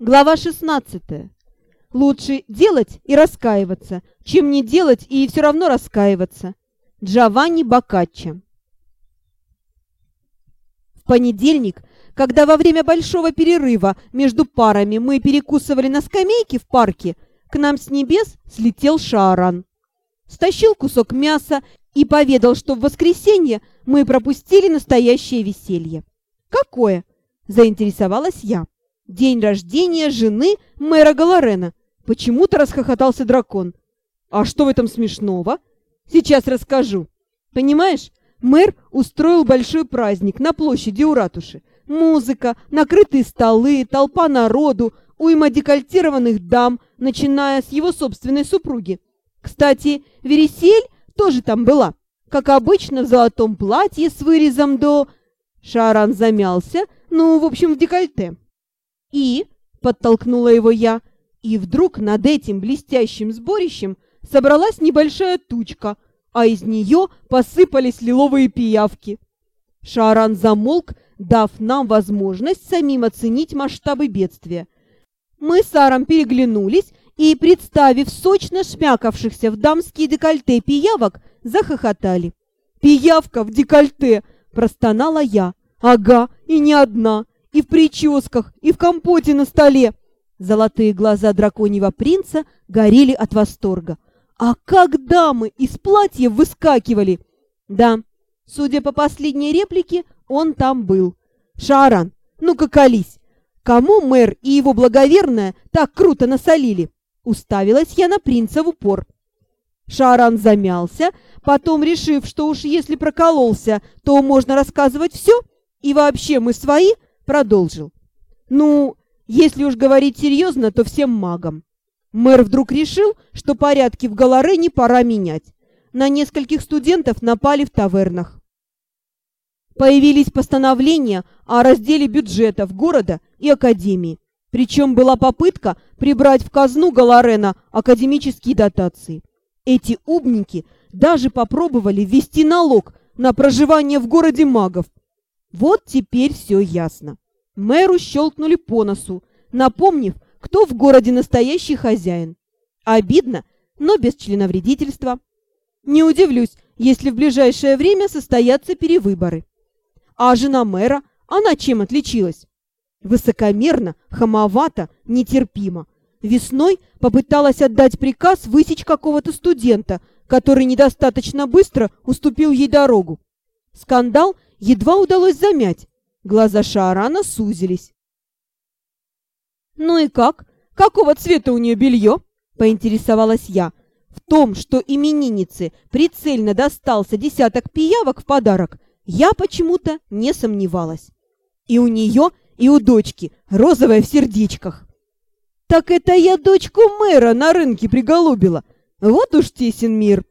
Глава 16. Лучше делать и раскаиваться, чем не делать и все равно раскаиваться. Джованни Боккаччо. В понедельник, когда во время большого перерыва между парами мы перекусывали на скамейке в парке, к нам с небес слетел Шааран. Стащил кусок мяса и поведал, что в воскресенье мы пропустили настоящее веселье. «Какое?» – заинтересовалась я. «День рождения жены мэра Галарена». Почему-то расхохотался дракон. «А что в этом смешного?» «Сейчас расскажу. Понимаешь, мэр устроил большой праздник на площади у ратуши. Музыка, накрытые столы, толпа народу, уйма декольтированных дам, начиная с его собственной супруги. Кстати, Вересель тоже там была, как обычно, в золотом платье с вырезом до... Шаран замялся, ну, в общем, в декольте. И, подтолкнула его я, и вдруг над этим блестящим сборищем собралась небольшая тучка, а из нее посыпались лиловые пиявки. Шаран замолк, дав нам возможность самим оценить масштабы бедствия. Мы с Саром переглянулись и, представив сочно шмякавшихся в дамские декольте пиявок, захохотали. «Пиявка в декольте!» – простонала я. «Ага, и не одна, и в прическах, и в компоте на столе!» Золотые глаза драконьего принца горели от восторга. «А как дамы из платья выскакивали!» «Да, судя по последней реплике, он там был. Шаран, ну-ка колись! Кому мэр и его благоверная так круто насолили?» Уставилась я на принца в упор. Шаран замялся, потом, решив, что уж если прокололся, то можно рассказывать все, и вообще мы свои, продолжил. Ну, если уж говорить серьезно, то всем магам. Мэр вдруг решил, что порядки в Галарене пора менять. На нескольких студентов напали в тавернах. Появились постановления о разделе бюджетов города и академии. Причем была попытка прибрать в казну Галарена академические дотации. Эти умники даже попробовали ввести налог на проживание в городе магов. Вот теперь все ясно. Мэру щелкнули по носу, напомнив, кто в городе настоящий хозяин. Обидно, но без членовредительства. Не удивлюсь, если в ближайшее время состоятся перевыборы. А жена мэра, она чем отличилась? Высокомерно, хамовато, нетерпимо. Весной попыталась отдать приказ высечь какого-то студента, который недостаточно быстро уступил ей дорогу. Скандал едва удалось замять. Глаза Шаарана сузились. «Ну и как? Какого цвета у нее белье?» – поинтересовалась я. В том, что имениннице прицельно достался десяток пиявок в подарок, я почему-то не сомневалась. И у нее и у дочки розовая в сердечках. Так это я дочку мэра на рынке приголубила. Вот уж тесен мир.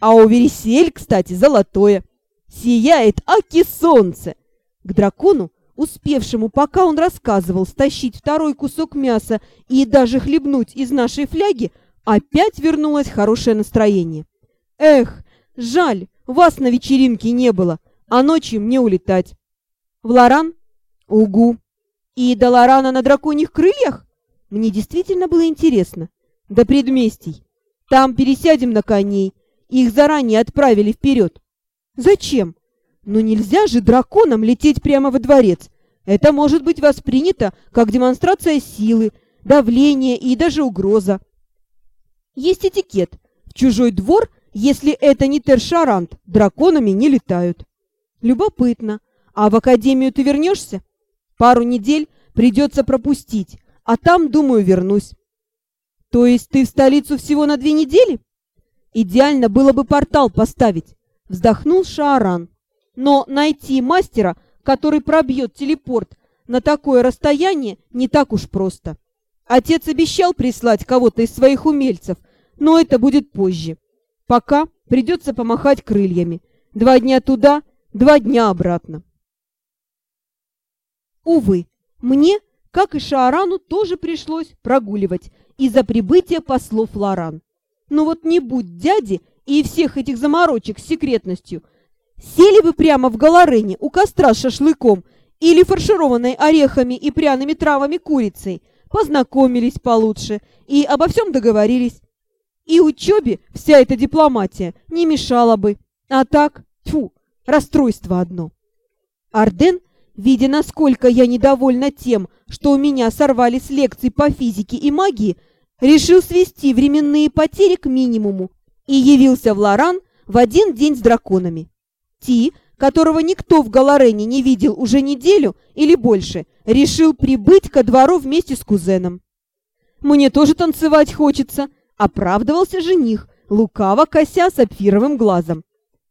А у Вересель, кстати, золотое. Сияет аки солнце. К дракону, успевшему, пока он рассказывал, стащить второй кусок мяса и даже хлебнуть из нашей фляги, опять вернулось хорошее настроение. Эх, жаль, вас на вечеринке не было, а ночью мне улетать. В Лоран Угу. И до Лорана на драконьих крыльях? Мне действительно было интересно. До предместий. Там пересядем на коней. Их заранее отправили вперед. Зачем? Ну нельзя же драконам лететь прямо во дворец. Это может быть воспринято как демонстрация силы, давления и даже угроза. Есть этикет. В чужой двор, если это не тершарант, драконами не летают. Любопытно. А в академию ты вернешься? Пару недель придется пропустить, а там, думаю, вернусь. То есть ты в столицу всего на две недели? Идеально было бы портал поставить, вздохнул Шааран. Но найти мастера, который пробьет телепорт на такое расстояние, не так уж просто. Отец обещал прислать кого-то из своих умельцев, но это будет позже. Пока придется помахать крыльями. Два дня туда, два дня обратно. Увы, мне, как и Шаарану, тоже пришлось прогуливать из-за прибытия послов Лоран. Но вот не будь дяди и всех этих заморочек с секретностью, сели бы прямо в Галарене у костра с шашлыком или фаршированной орехами и пряными травами курицей, познакомились получше и обо всем договорились. И учебе вся эта дипломатия не мешала бы. А так, тьфу, расстройство одно. Арден, видя, насколько я недовольна тем, что у меня сорвали с лекций по физике и магии, решил свести временные потери к минимуму и явился в Лоран в один день с драконами. Ти, которого никто в Галарене не видел уже неделю или больше, решил прибыть ко двору вместе с кузеном. «Мне тоже танцевать хочется», — оправдывался жених, лукаво кося сапфировым глазом.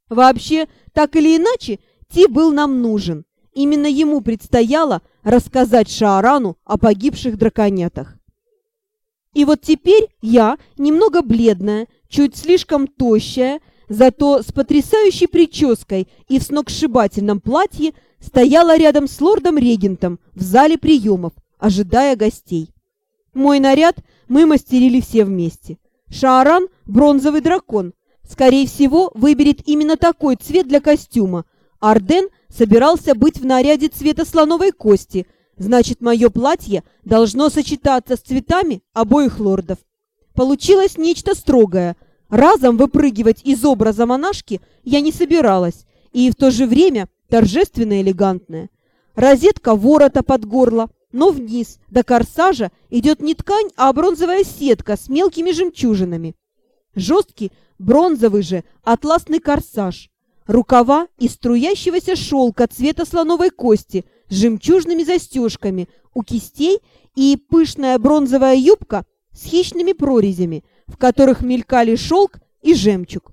Вообще, так или иначе, Ти был нам нужен. Именно ему предстояло рассказать Шаарану о погибших драконятах. И вот теперь я, немного бледная, чуть слишком тощая, зато с потрясающей прической и в сногсшибательном платье стояла рядом с лордом-регентом в зале приемов, ожидая гостей. Мой наряд мы мастерили все вместе. Шааран — бронзовый дракон. Скорее всего, выберет именно такой цвет для костюма. Арден собирался быть в наряде цвета слоновой кости — Значит, мое платье должно сочетаться с цветами обоих лордов. Получилось нечто строгое. Разом выпрыгивать из образа монашки я не собиралась, и в то же время торжественно элегантное. Розетка ворота под горло, но вниз, до корсажа, идет не ткань, а бронзовая сетка с мелкими жемчужинами. Жесткий, бронзовый же, атласный корсаж. Рукава из струящегося шелка цвета слоновой кости – с жемчужными застежками у кистей и пышная бронзовая юбка с хищными прорезями, в которых мелькали шелк и жемчуг.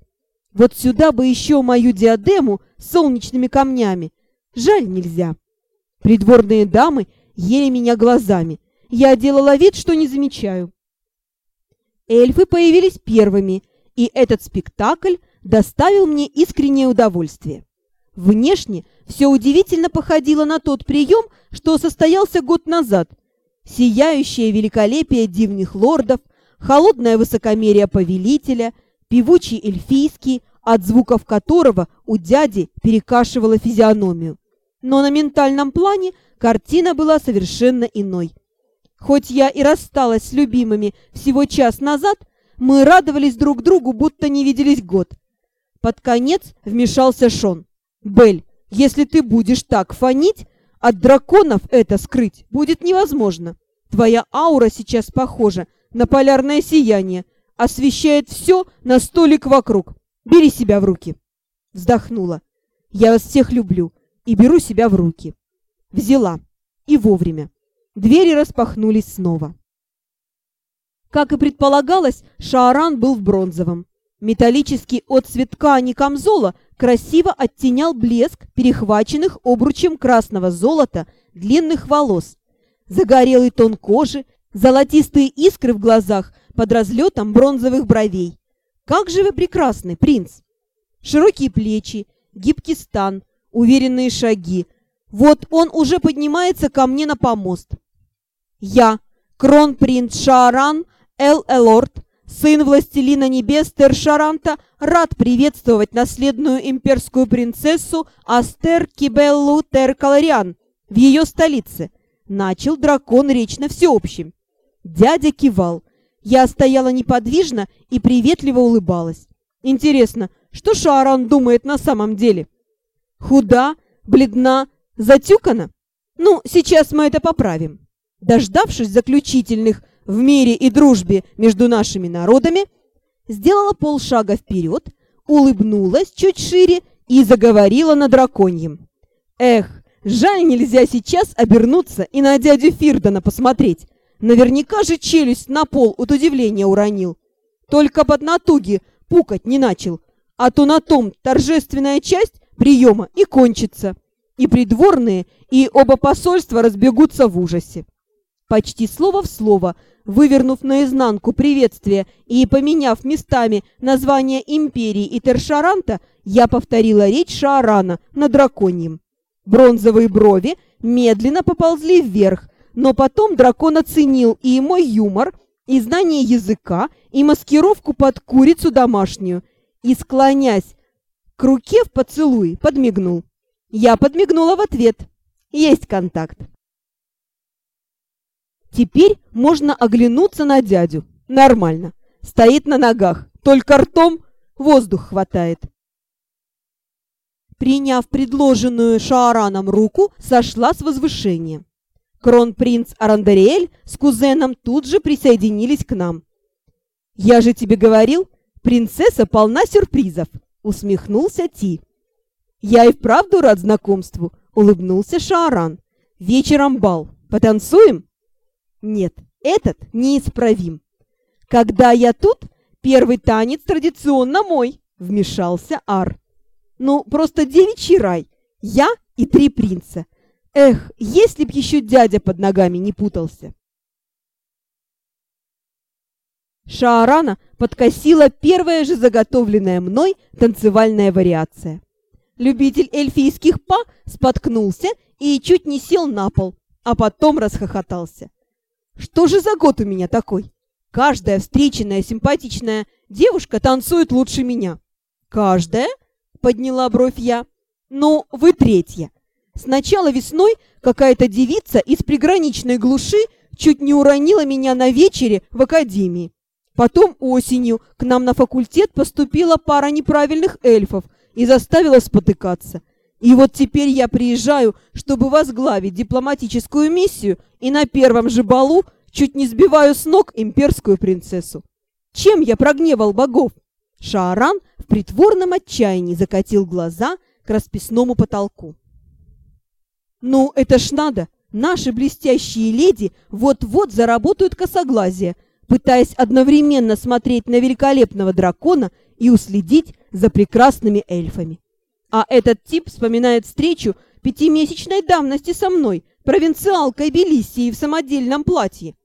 Вот сюда бы еще мою диадему с солнечными камнями. Жаль, нельзя. Придворные дамы ели меня глазами. Я делала вид, что не замечаю. Эльфы появились первыми, и этот спектакль доставил мне искреннее удовольствие. Внешне все удивительно походило на тот прием, что состоялся год назад. Сияющее великолепие дивных лордов, холодное высокомерие повелителя, певучий эльфийский, от звуков которого у дяди перекашивала физиономию. Но на ментальном плане картина была совершенно иной. Хоть я и рассталась с любимыми всего час назад, мы радовались друг другу, будто не виделись год. Под конец вмешался Шон. «Белль, если ты будешь так фонить, от драконов это скрыть будет невозможно. Твоя аура сейчас похожа на полярное сияние, освещает все на столик вокруг. Бери себя в руки. Вздохнула. Я вас всех люблю и беру себя в руки. Взяла. И вовремя. Двери распахнулись снова. Как и предполагалось, Шааран был в бронзовом. Металлический отцвет ткани камзола красиво оттенял блеск перехваченных обручем красного золота длинных волос, загорелый тон кожи, золотистые искры в глазах под разлетом бронзовых бровей. Как же вы прекрасны, принц! Широкие плечи, гибкий стан, уверенные шаги. Вот он уже поднимается ко мне на помост. Я, кронпринц Шааран Эл-Элорд, сын властелина небес Тершаранта, рад приветствовать наследную имперскую принцессу Астер Кибеллу Теркалариан в ее столице. Начал дракон речь на всеобщем. Дядя кивал. Я стояла неподвижно и приветливо улыбалась. Интересно, что Шааран думает на самом деле? Худа, бледна, затюкана? Ну, сейчас мы это поправим. Дождавшись заключительных в мире и дружбе между нашими народами, сделала полшага вперед, улыбнулась чуть шире и заговорила на драконьем. «Эх, жаль нельзя сейчас обернуться и на дядю Фирдона посмотреть. Наверняка же челюсть на пол от удивления уронил. Только под натуги пукать не начал, а то на том торжественная часть приема и кончится. И придворные, и оба посольства разбегутся в ужасе. Почти слово в слово вывернув наизнанку приветствие и поменяв местами название империи и Тершаранта, я повторила речь Шаарана на драконьем. Бронзовые брови медленно поползли вверх, но потом дракон оценил и мой юмор, и знание языка, и маскировку под курицу домашнюю, и, склонясь к руке в поцелуй, подмигнул. Я подмигнула в ответ. Есть контакт. Теперь можно оглянуться на дядю. Нормально. Стоит на ногах, только ртом воздух хватает. Приняв предложенную Шаараном руку, сошла с возвышения. Кронпринц Арандариэль с кузеном тут же присоединились к нам. «Я же тебе говорил, принцесса полна сюрпризов», — усмехнулся Ти. «Я и вправду рад знакомству», — улыбнулся Шааран. «Вечером бал. Потанцуем?» «Нет, этот неисправим. Когда я тут, первый танец традиционно мой», — вмешался Ар. «Ну, просто девичий рай. Я и три принца. Эх, если б еще дядя под ногами не путался!» Шаарана подкосила первая же заготовленная мной танцевальная вариация. Любитель эльфийских па споткнулся и чуть не сел на пол, а потом расхохотался. Что же за год у меня такой? Каждая встреченная симпатичная девушка танцует лучше меня. Каждая? Подняла бровь я. Ну, вы третья. Сначала весной какая-то девица из приграничной глуши чуть не уронила меня на вечере в академии. Потом осенью к нам на факультет поступила пара неправильных эльфов – и заставила спотыкаться. И вот теперь я приезжаю, чтобы возглавить дипломатическую миссию, и на первом же балу чуть не сбиваю с ног имперскую принцессу. Чем я прогневал богов? Шааран в притворном отчаянии закатил глаза к расписному потолку. «Ну, это ж надо! Наши блестящие леди вот-вот заработают косоглазие, пытаясь одновременно смотреть на великолепного дракона и уследить за прекрасными эльфами. А этот тип вспоминает встречу пятимесячной давности со мной, провинциалкой Белиссии в самодельном платье.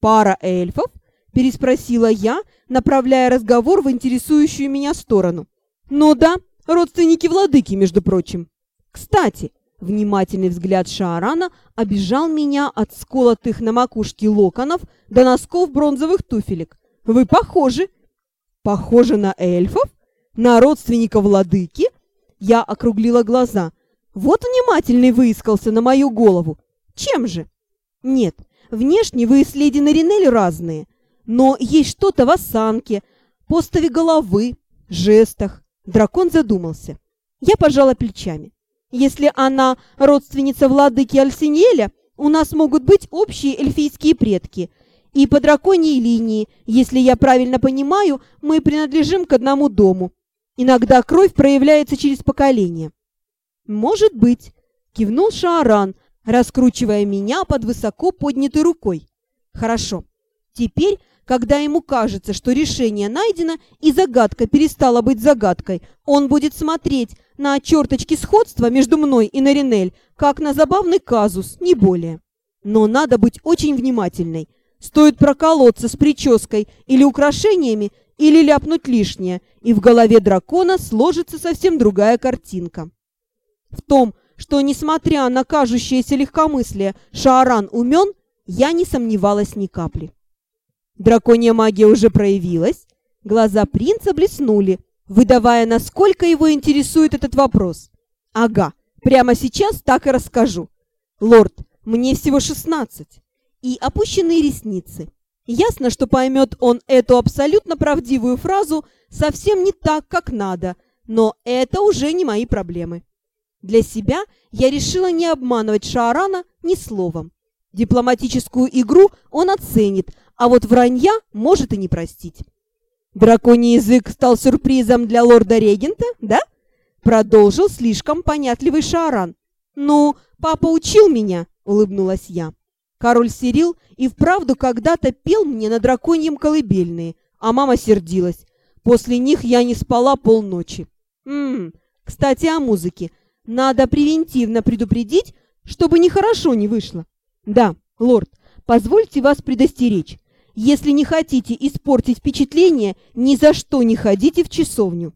«Пара эльфов?» – переспросила я, направляя разговор в интересующую меня сторону. «Ну да, родственники владыки, между прочим. Кстати, Внимательный взгляд Шаарана обижал меня от сколотых на макушке локонов до носков бронзовых туфелек. «Вы похожи!» «Похожи на эльфов? На родственника владыки?» Я округлила глаза. «Вот внимательный выискался на мою голову. Чем же?» «Нет, внешне вы с леди Наринель разные, но есть что-то в осанке, постове головы, жестах». Дракон задумался. Я пожала плечами. Если она родственница владыки Альсинеля, у нас могут быть общие эльфийские предки. И по драконьей линии, если я правильно понимаю, мы принадлежим к одному дому. Иногда кровь проявляется через поколение. «Может быть», — кивнул Шааран, раскручивая меня под высоко поднятой рукой. «Хорошо. Теперь когда ему кажется, что решение найдено и загадка перестала быть загадкой, он будет смотреть на черточки сходства между мной и Наринель, как на забавный казус, не более. Но надо быть очень внимательной. Стоит проколоться с прической или украшениями, или ляпнуть лишнее, и в голове дракона сложится совсем другая картинка. В том, что, несмотря на кажущееся легкомыслие, Шааран умен, я не сомневалась ни капли. Драконья магия уже проявилась. Глаза принца блеснули, выдавая, насколько его интересует этот вопрос. Ага, прямо сейчас так и расскажу. Лорд, мне всего шестнадцать. И опущенные ресницы. Ясно, что поймет он эту абсолютно правдивую фразу совсем не так, как надо, но это уже не мои проблемы. Для себя я решила не обманывать Шаарана ни словом. Дипломатическую игру он оценит, а вот вранья может и не простить. Драконий язык стал сюрпризом для лорда-регента, да? Продолжил слишком понятливый Шааран. «Ну, папа учил меня», — улыбнулась я. Король Сирил и вправду когда-то пел мне на драконьем колыбельные, а мама сердилась. После них я не спала полночи. Ммм, кстати, о музыке. Надо превентивно предупредить, чтобы нехорошо не вышло. Да, лорд, позвольте вас предостеречь. Если не хотите испортить впечатление, ни за что не ходите в часовню.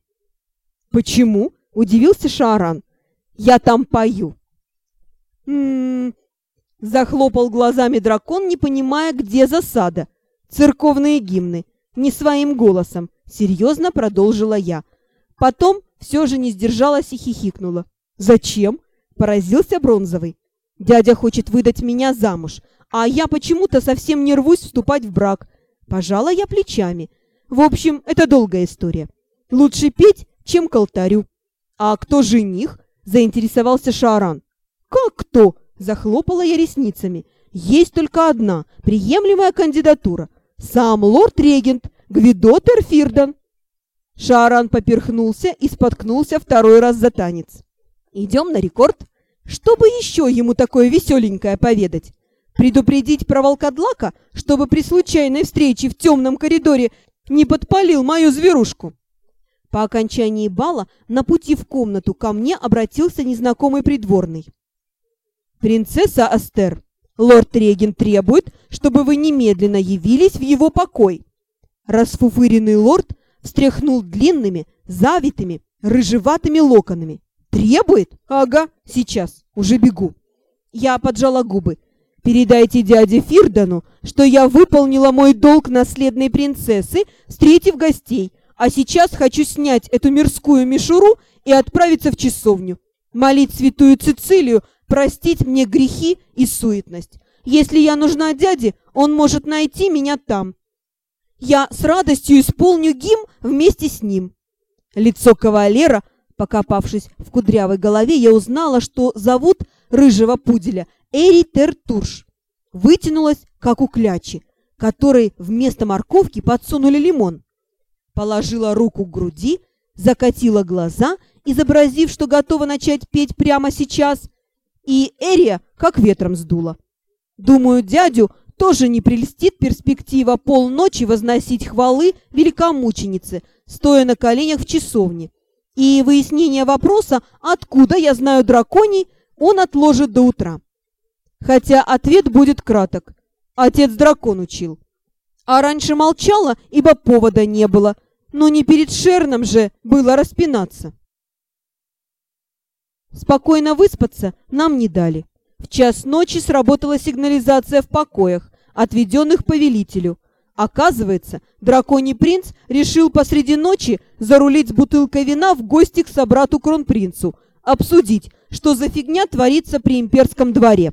Почему? Удивился Шааран. Я там пою. М-м-м. Захлопал глазами дракон, не понимая, где засада. Церковные гимны. Не своим голосом. Серьезно продолжила я. Потом все же не сдержалась и хихикнула. Зачем? Поразился Бронзовый. Дядя хочет выдать меня замуж, а я почему-то совсем не рвусь вступать в брак. Пожала я плечами. В общем, это долгая история. Лучше петь, чем к алтарю. А кто жених? Заинтересовался Шааран. Как кто? Захлопала я ресницами. Есть только одна приемлемая кандидатура. Сам лорд-регент Гвидо Терфирдан. Шааран поперхнулся и споткнулся второй раз за танец. Идем на рекорд. Чтобы еще ему такое веселенькое поведать? Предупредить про волкодлака, чтобы при случайной встрече в темном коридоре не подпалил мою зверушку? По окончании бала на пути в комнату ко мне обратился незнакомый придворный. «Принцесса Астер, лорд-регент требует, чтобы вы немедленно явились в его покой». Расфуфыренный лорд встряхнул длинными, завитыми, рыжеватыми локонами. «Требует? Ага, сейчас, уже бегу». Я поджала губы. «Передайте дяде Фирдану, что я выполнила мой долг наследной принцессы, встретив гостей, а сейчас хочу снять эту мирскую мишуру и отправиться в часовню, молить святую Цицилию простить мне грехи и суетность. Если я нужна дяде, он может найти меня там, я с радостью исполню гимн вместе с ним. Лицо кавалера, покопавшись в кудрявой голове, я узнала, что зовут рыжего пуделя Эри Тертурш. Вытянулась, как у клячи, которой вместо морковки подсунули лимон. Положила руку к груди, закатила глаза, изобразив, что готова начать петь прямо сейчас, и Эрия как ветром сдула. Думаю, дядю тоже не прельстит перспектива полночи возносить хвалы великомученице, стоя на коленях в часовне. И выяснение вопроса, откуда я знаю драконий, он отложит до утра. Хотя ответ будет краток. Отец дракон учил. А раньше молчала, ибо повода не было. Но не перед Шерном же было распинаться. Спокойно выспаться нам не дали. В час ночи сработала сигнализация в покоях, отведенных повелителю. Оказывается, драконий принц решил посреди ночи зарулить с бутылкой вина в гости к собрату-кронпринцу, обсудить, что за фигня творится при имперском дворе.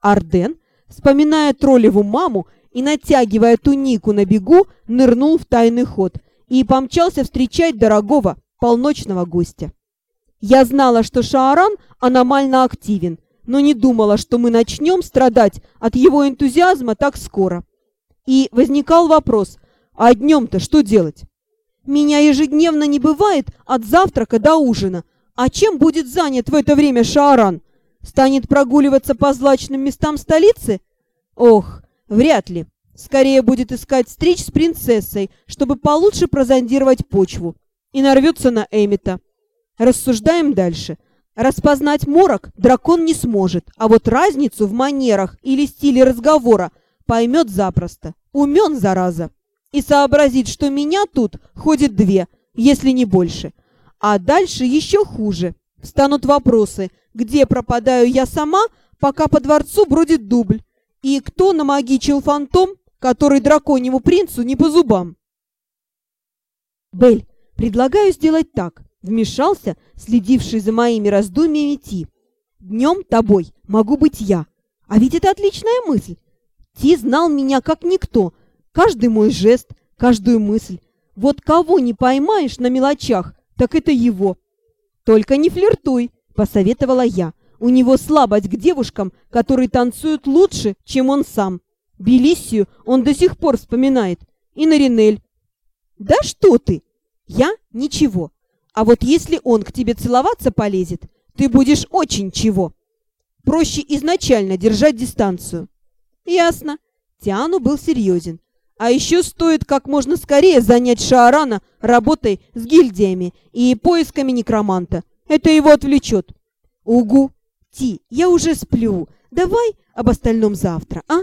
Арден, вспоминая троллеву маму и натягивая тунику на бегу, нырнул в тайный ход и помчался встречать дорогого полночного гостя. Я знала, что Шааран аномально активен, но не думала, что мы начнем страдать от его энтузиазма так скоро. И возникал вопрос, а днем-то что делать? Меня ежедневно не бывает от завтрака до ужина. А чем будет занят в это время Шааран? Станет прогуливаться по злачным местам столицы? Ох, вряд ли. Скорее будет искать встреч с принцессой, чтобы получше прозондировать почву. И нарвется на Эмита. Рассуждаем дальше. Распознать морок дракон не сможет, а вот разницу в манерах или стиле разговора поймет запросто. Умен, зараза. И сообразит, что меня тут ходит две, если не больше. А дальше еще хуже. Встанут вопросы, где пропадаю я сама, пока по дворцу бродит дубль, и кто намагичил фантом, который драконьему принцу не по зубам. Бель, предлагаю сделать так. Вмешался, следивший за моими раздумьями Ти. «Днем тобой могу быть я. А ведь это отличная мысль. Ти знал меня как никто. Каждый мой жест, каждую мысль. Вот кого не поймаешь на мелочах, так это его. Только не флиртуй, посоветовала я. У него слабость к девушкам, которые танцуют лучше, чем он сам. Белиссию он до сих пор вспоминает. И Наринель. Да что ты? Я ничего. А вот если он к тебе целоваться полезет, ты будешь очень чего. Проще изначально держать дистанцию. Ясно. Тиану был серьезен. А еще стоит как можно скорее занять Шаарана работой с гильдиями и поисками некроманта. Это его отвлечет. Угу. Ти, я уже сплю. Давай об остальном завтра, а?